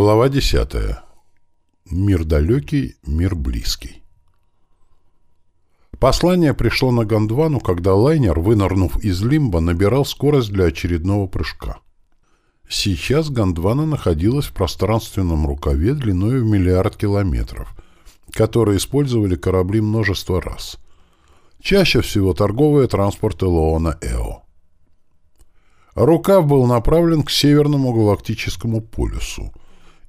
Глава 10. Мир далекий, мир близкий. Послание пришло на Гондвану, когда лайнер, вынырнув из лимба, набирал скорость для очередного прыжка. Сейчас Гондвана находилась в пространственном рукаве длиной в миллиард километров, которые использовали корабли множество раз. Чаще всего торговые транспорты Лоона Эо. Рукав был направлен к северному галактическому полюсу –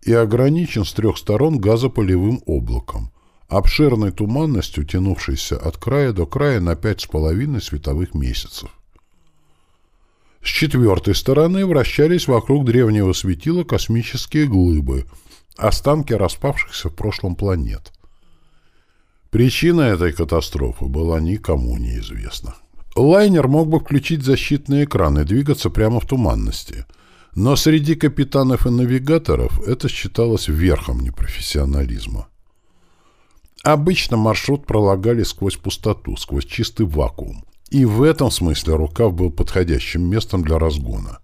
и ограничен с трех сторон газопылевым облаком, обширной туманностью, тянувшейся от края до края на пять с половиной световых месяцев. С четвертой стороны вращались вокруг древнего светила космические глыбы, останки распавшихся в прошлом планет. Причина этой катастрофы была никому неизвестна. Лайнер мог бы включить защитный экран и двигаться прямо в туманности – но среди капитанов и навигаторов это считалось верхом непрофессионализма. Обычно маршрут пролагали сквозь пустоту, сквозь чистый вакуум. И в этом смысле рукав был подходящим местом для разгона.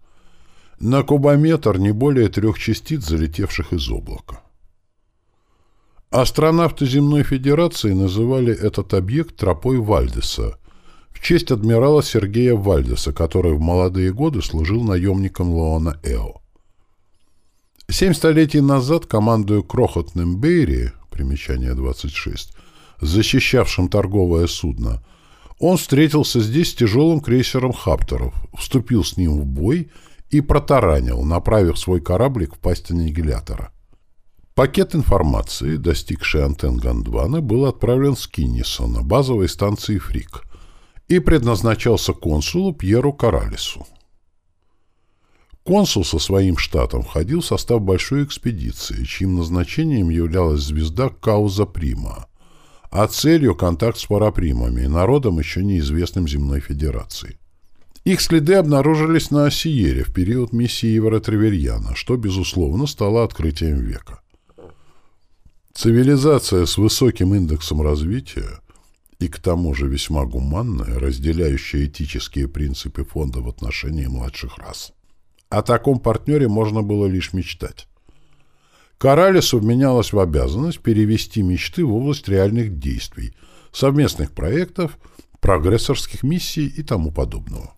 На кубометр не более трех частиц, залетевших из облака. Астронавты Земной Федерации называли этот объект тропой Вальдеса, в честь адмирала Сергея Вальдеса, который в молодые годы служил наемником Лоона Эо. Семь столетий назад, командуя крохотным Бейри, примечание 26, защищавшим торговое судно, он встретился здесь с тяжелым крейсером Хаптеров, вступил с ним в бой и протаранил, направив свой кораблик в пасть аннигилятора. Пакет информации, достигший антенн Гондвана, был отправлен с Киннисона, базовой станции «Фрик», и предназначался консулу Пьеру Каралису. Консул со своим штатом входил в состав большой экспедиции, чьим назначением являлась звезда Кауза Прима, а целью — контакт с парапримами, народом еще неизвестным Земной Федерации. Их следы обнаружились на Осиере в период миссии Ивара Тревельяна, что, безусловно, стало открытием века. Цивилизация с высоким индексом развития — и к тому же весьма гуманная, разделяющая этические принципы фонда в отношении младших рас. О таком партнере можно было лишь мечтать. Коралису вменялось в обязанность перевести мечты в область реальных действий, совместных проектов, прогрессорских миссий и тому подобного.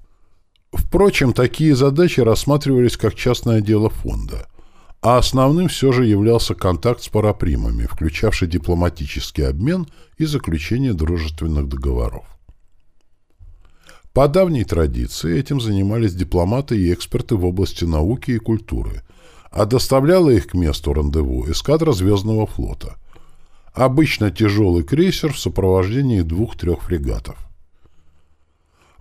Впрочем, такие задачи рассматривались как частное дело фонда – а основным все же являлся контакт с парапримами, включавший дипломатический обмен и заключение дружественных договоров. По давней традиции этим занимались дипломаты и эксперты в области науки и культуры, а доставляла их к месту рандеву эскадра Звездного флота. Обычно тяжелый крейсер в сопровождении двух-трех фрегатов.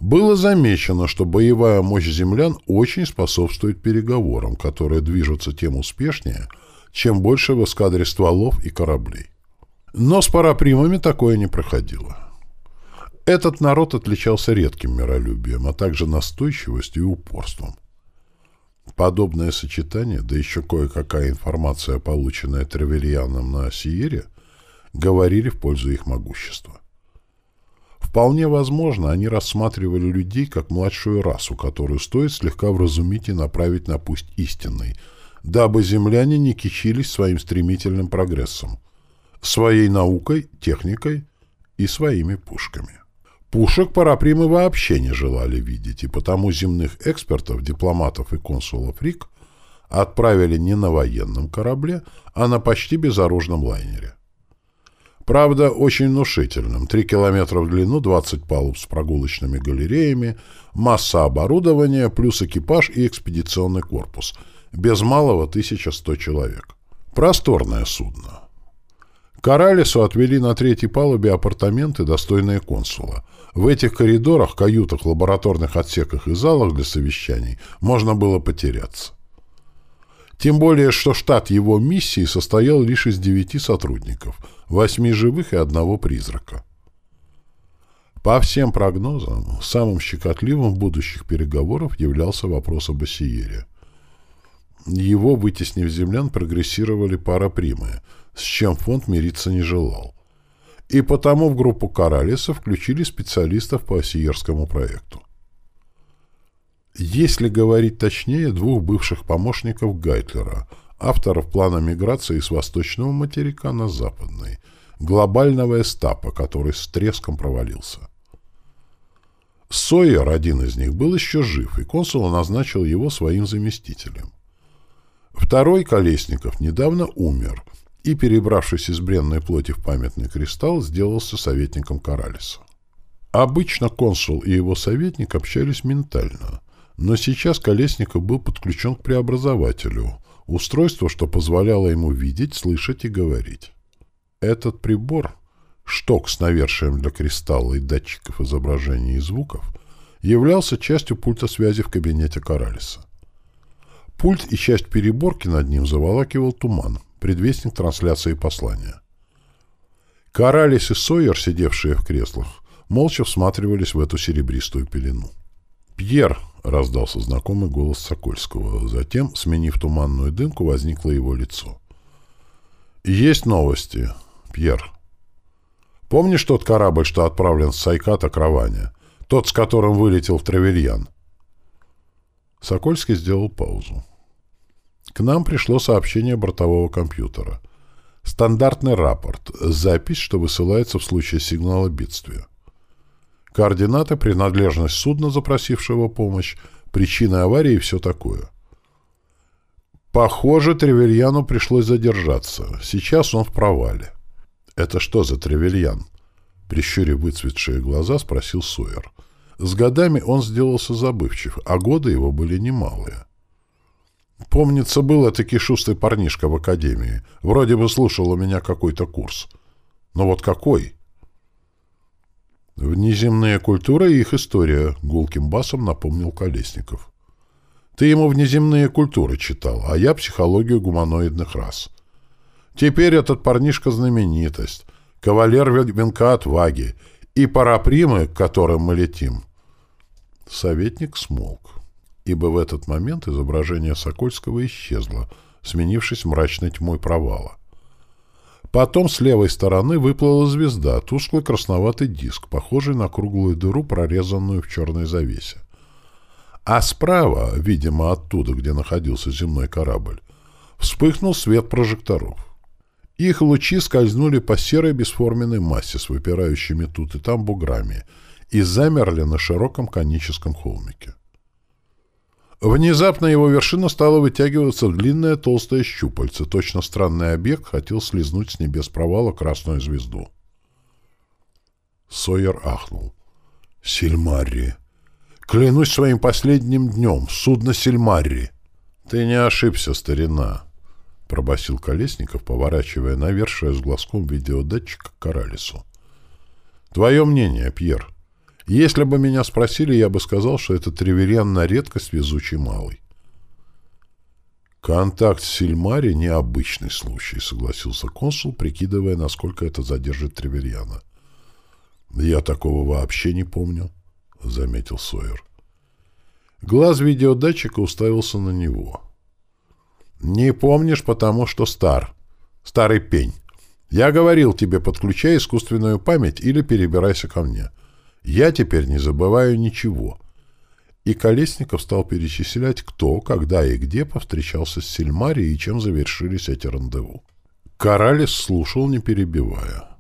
Было замечено, что боевая мощь землян очень способствует переговорам, которые движутся тем успешнее, чем больше в эскадре стволов и кораблей. Но с парапримами такое не проходило. Этот народ отличался редким миролюбием, а также настойчивостью и упорством. Подобное сочетание, да еще кое-какая информация, полученная Тревельяном на Сиере, говорили в пользу их могущества. Вполне возможно, они рассматривали людей как младшую расу, которую стоит слегка вразумить и направить на путь истинный, дабы земляне не кичились своим стремительным прогрессом, своей наукой, техникой и своими пушками. Пушек парапримы вообще не желали видеть, и потому земных экспертов, дипломатов и консулов РИК отправили не на военном корабле, а на почти безоружном лайнере. Правда, очень внушительным. Три километра в длину, 20 палуб с прогулочными галереями, масса оборудования, плюс экипаж и экспедиционный корпус. Без малого 1100 человек. Просторное судно. Коралису отвели на третьей палубе апартаменты, достойные консула. В этих коридорах, каютах, лабораторных отсеках и залах для совещаний можно было потеряться. Тем более, что штат его миссии состоял лишь из девяти сотрудников, восьми живых и одного призрака. По всем прогнозам, самым щекотливым в будущих переговорах являлся вопрос об Осиере. Его, вытеснив землян, прогрессировали парапримы, с чем фонд мириться не желал. И потому в группу Каралиса включили специалистов по осиерскому проекту. Если говорить точнее, двух бывших помощников Гайтлера, авторов плана миграции с восточного материка на западный, глобального эстапа, который с треском провалился. Сойер, один из них, был еще жив, и консул назначил его своим заместителем. Второй Колесников недавно умер и, перебравшись из бренной плоти в памятный кристалл, сделался советником Коралиса. Обычно консул и его советник общались ментально, но сейчас Колесников был подключен к преобразователю, устройство, что позволяло ему видеть, слышать и говорить. Этот прибор, шток с навершием для кристалла и датчиков изображений и звуков, являлся частью пульта связи в кабинете Коралиса. Пульт и часть переборки над ним заволакивал туман, предвестник трансляции послания. Коралис и Сойер, сидевшие в креслах, молча всматривались в эту серебристую пелену. «Пьер!» — раздался знакомый голос Сокольского. Затем, сменив туманную дымку, возникло его лицо. «Есть новости, Пьер. Помнишь тот корабль, что отправлен с Сайката к Раване? Тот, с которым вылетел в Тревельян?» Сокольский сделал паузу. К нам пришло сообщение бортового компьютера. Стандартный рапорт, запись, что высылается в случае сигнала бедствия. Координаты, принадлежность судна, запросившего помощь, причины аварии и все такое. Похоже, Тревельяну пришлось задержаться. Сейчас он в провале. «Это что за Тревельян?» Прищурив выцветшие глаза, спросил Сойер. С годами он сделался забывчив, а годы его были немалые. Помнится, был таки шустрый парнишка в академии. Вроде бы слушал у меня какой-то курс. Но вот какой? Внеземная культура и их история, гулким басом напомнил Колесников. Ты ему внеземные культуры читал, а я психологию гуманоидных рас. Теперь этот парнишка знаменитость, кавалер венка отваги и парапримы, к которым мы летим. Советник смолк, ибо в этот момент изображение Сокольского исчезло, сменившись мрачной тьмой провала. Потом с левой стороны выплыла звезда, тусклый красноватый диск, похожий на круглую дыру, прорезанную в черной завесе. А справа, видимо, оттуда, где находился земной корабль, вспыхнул свет прожекторов. Их лучи скользнули по серой бесформенной массе с выпирающими тут и там буграми и замерли на широком коническом холмике. Внезапно его вершина стала вытягиваться в длинное толстое щупальце. Точно странный объект хотел слезнуть с небес провала красную звезду. Сойер ахнул. «Сильмарри! Клянусь своим последним днем! Судно Сильмарри!» «Ты не ошибся, старина!» — пробасил Колесников, поворачивая навершие с глазком видеодатчика к Коралису. «Твое мнение, Пьер?» Если бы меня спросили, я бы сказал, что это Треверян на редкость везучий малый. Контакт с Сильмари — необычный случай, согласился консул, прикидывая, насколько это задержит Треверьяна. Я такого вообще не помню, заметил Сойер. Глаз видеодатчика уставился на него. Не помнишь, потому что стар. Старый пень. Я говорил тебе, подключай искусственную память или перебирайся ко мне. — я теперь не забываю ничего. И Колесников стал перечислять, кто, когда и где повстречался с Сильмарией и чем завершились эти рандеву. Коралес слушал, не перебивая.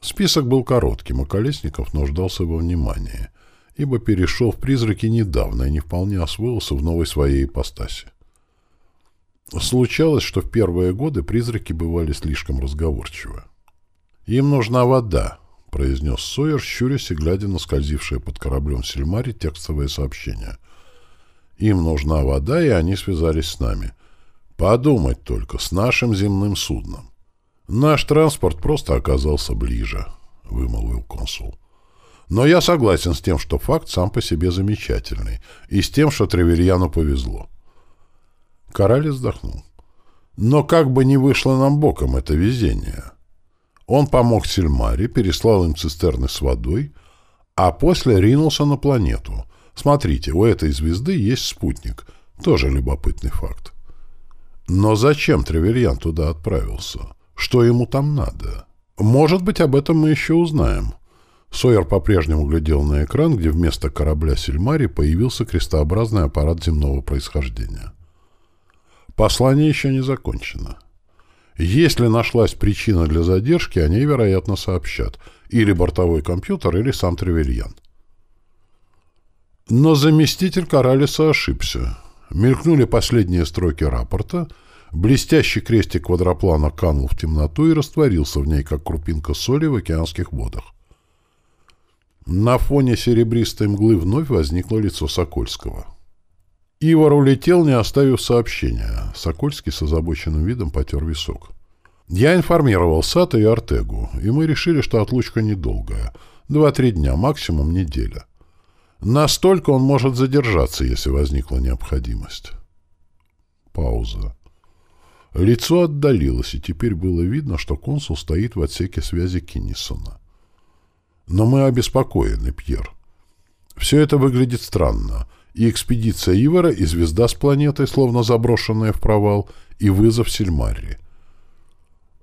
Список был коротким, а Колесников нуждался во внимании, ибо перешел в призраки недавно и не вполне освоился в новой своей ипостаси. Случалось, что в первые годы призраки бывали слишком разговорчивы. Им нужна вода, — произнес Сойер, щурясь и глядя на скользившее под кораблем Сельмари текстовое сообщение. «Им нужна вода, и они связались с нами. Подумать только, с нашим земным судном. Наш транспорт просто оказался ближе», — вымолвил консул. «Но я согласен с тем, что факт сам по себе замечательный, и с тем, что Тревельяну повезло». Кораль вздохнул. «Но как бы ни вышло нам боком это везение». Он помог Сильмаре, переслал им цистерны с водой, а после ринулся на планету. Смотрите, у этой звезды есть спутник. Тоже любопытный факт. Но зачем Треверьян туда отправился? Что ему там надо? Может быть, об этом мы еще узнаем. Сойер по-прежнему глядел на экран, где вместо корабля Сильмари появился крестообразный аппарат земного происхождения. Послание еще не закончено. Если нашлась причина для задержки, о ней, вероятно, сообщат. Или бортовой компьютер, или сам Тревельян. Но заместитель Коралиса ошибся. Мелькнули последние строки рапорта, блестящий крестик квадроплана канул в темноту и растворился в ней, как крупинка соли в океанских водах. На фоне серебристой мглы вновь возникло лицо Сокольского. Ивар улетел, не оставив сообщения. Сокольский с озабоченным видом потер висок. Я информировал Сата и Артегу, и мы решили, что отлучка недолгая. Два-три дня, максимум неделя. Настолько он может задержаться, если возникла необходимость. Пауза. Лицо отдалилось, и теперь было видно, что консул стоит в отсеке связи Киннисона. Но мы обеспокоены, Пьер. Все это выглядит странно. И экспедиция Ивара, и звезда с планетой, словно заброшенная в провал, и вызов Сильмарри.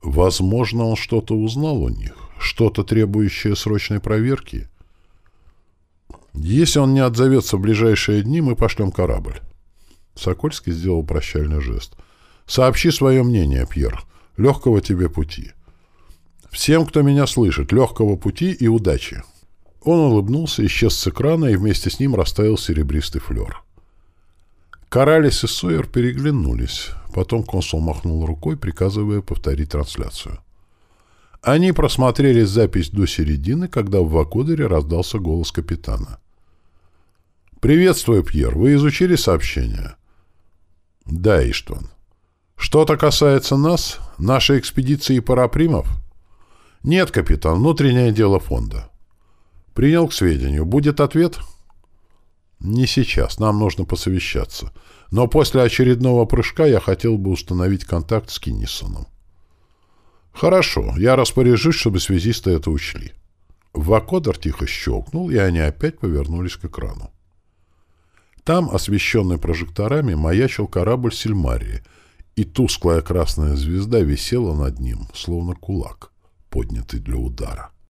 Возможно, он что-то узнал у них, что-то требующее срочной проверки. Если он не отзовется в ближайшие дни, мы пошлем корабль. Сокольский сделал прощальный жест. Сообщи свое мнение, Пьер. Легкого тебе пути. Всем, кто меня слышит, легкого пути и удачи. Он улыбнулся, исчез с экрана, и вместе с ним растаял серебристый флер. Каралис и Сойер переглянулись. Потом консул махнул рукой, приказывая повторить трансляцию. Они просмотрели запись до середины, когда в вакодере раздался голос капитана. «Приветствую, Пьер. Вы изучили сообщение?» «Да, Иштван. Что-то касается нас, нашей экспедиции парапримов?» «Нет, капитан. Внутреннее дело фонда». Принял к сведению. Будет ответ? Не сейчас. Нам нужно посовещаться. Но после очередного прыжка я хотел бы установить контакт с Киннисоном. Хорошо. Я распоряжусь, чтобы связисты это учли. Вакодер тихо щелкнул, и они опять повернулись к экрану. Там, освещенный прожекторами, маячил корабль Сильмарии, и тусклая красная звезда висела над ним, словно кулак, поднятый для удара.